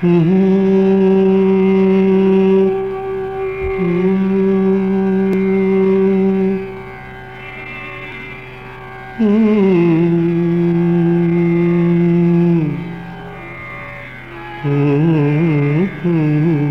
Mm-hmm. mm-hmm. mm-hmm. mm-hmm.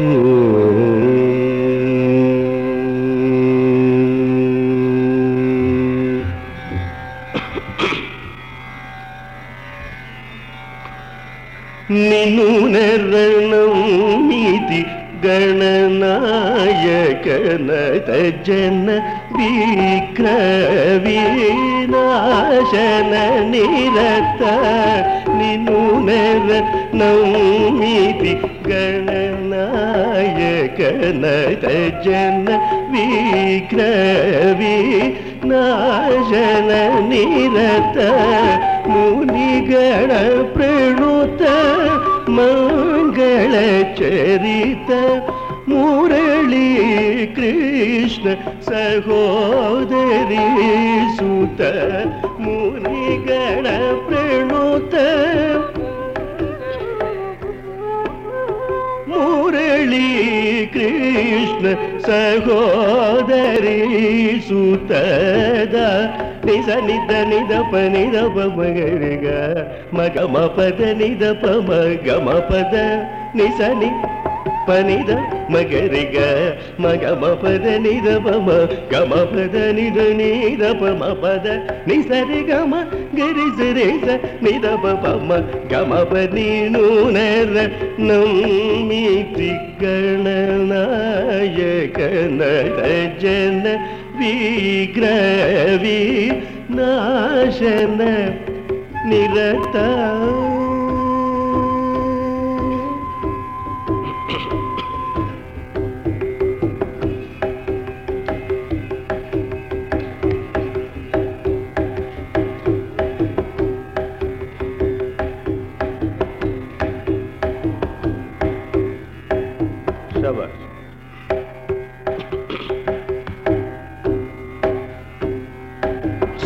Ooh. నిను నెరణం నీతి గణనాయకన జన విక్రవీనాశన నిరత. నిను నెరణం నీతి గణనాయకన జన విక్రవీ నాశన నిరత. ಮುನಿಗಳ ಪ್ರಣುತ ಮಂಗಳ ಚರಿತ ಮುರಳಿ ಕೃಷ್ಣ ಸಹೋದರಿ ಸುತ ಮುನಿಗಳ ಪ್ರಣುತ ಸಹೋದರಿ ಸೂತದ ನಿಜ ನಿದ ನಿದ ಪ ನಿದ ಮಗಮ ಪದ ನಿದ ಮಗಮ ಪದ ನಿಸ పనిద మగరిగ మగ మ పద నిద ప మ గ మ పద నిద నిద ప మ పద ని సరి గ మ గరి సరి స నిద ప ప మ గ మ ప నీను నర నమ్మితి గణనాయక నర జన విగ్రవి నాశన నిరత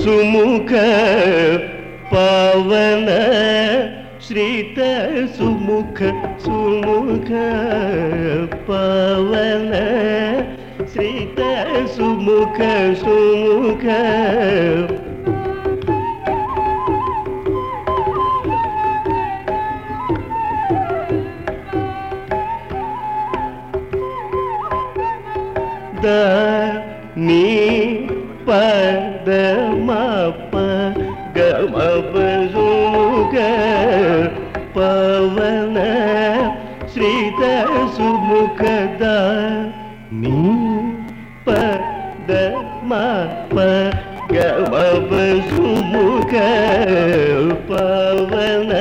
సుముఖ పవన శ్రీత సుముఖ సుముఖ పవన శ్రీత సుముఖ సుముఖ ద నీ పద த மப்ப கமபருக பவன ஸ்ரீத சுமுகத நீ பத மப்ப கமபசுமுக பவன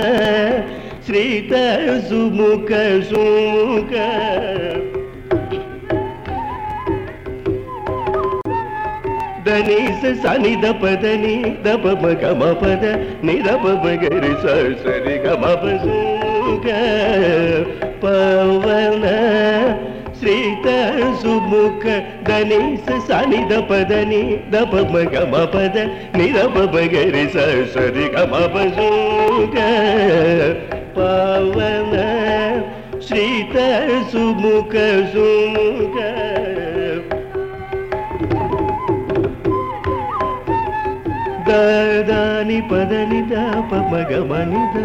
ஸ்ரீத சுமுக சுமுக దని సని దప దని దప మగ మపద పద ని దప మగరి సరి గ పవన శ్రీత సుముఖ దని సని దప దని దప మగ మపద పద ని దప మగరి సరి గ పవన శ్రీత సుముఖ సు ದಾನಿ ಪದನಿ ದಾಪ ಮಗ ಮನಿದ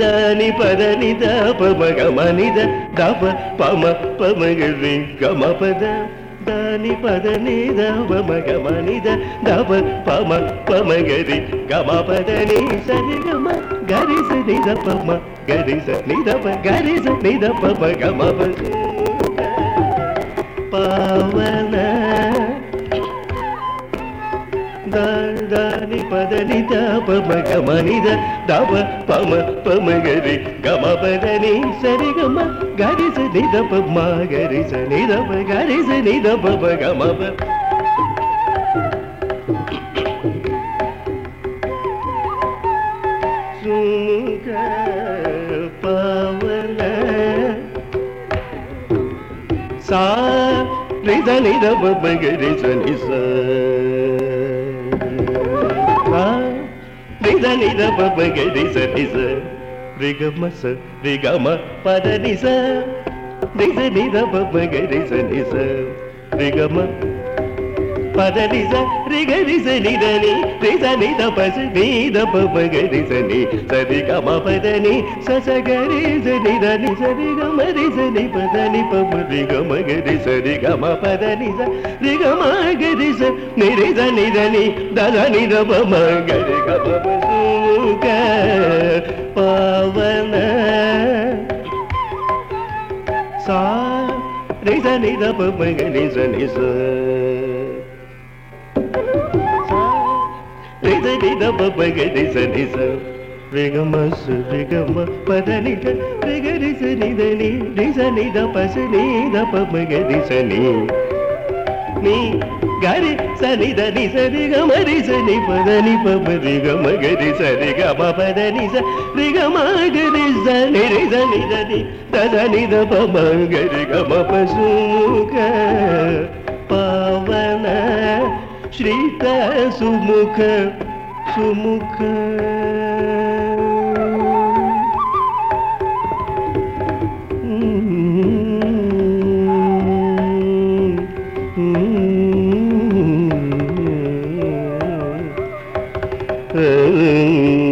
ದಾನಿ ಪದನಿ ದಾಪ ಮಗ ಮನಿದ ದಾಪ ಪಮ ಪಮಗ ಗಮ ಪದ தனி பத நீத மக மனித தவ பம பமகரி கம பத நீ சரி கம கரிச நித பம கரிச நித கரிச நித பம கம பவன தாழ்தானி பதனி தாப மக மனித தப பம பமகரி கமபதனி சரிகம கரிச நிதப மாகரிச நிதப கரிச நிதப கமப சுமுக பவல சா நித நித பமகரி சனி சா த நித பகடி ச நிச ரிகம ச ரிகம பத நிச நிச நித பகடி ச நிச ரிகம స పద ని రిగ ని నిదని నిద నిద ప నీద నిద పమ గరి స ని స రిగమ పద ని స స గరి స నిద ని స రిగమ ని పద పమ రిగమ గరి స రిగమ పద ని స రిగమ గరి నిరిజ నిదని దద నిద పమ గరి గమ ప పవన సా రి నిద ని ద పమ గరి స. ని స రిద నిద పప గరి స ని స. రిగమ సు రిగమ పద నిద రిగరి స నిద ని రి స నిద ప స నిద పప గరి స ని. ని గరి స నిద ని స రిగమ రి స ని పద ని పప రిగమ గరి స రిగమ పద ని స రిగమ గరి స ని రి స నిద ని ద ద నిద పమ గరి గమ ప సుఖ పవన श्रीत सुमुख सुमुख Mm-hmm.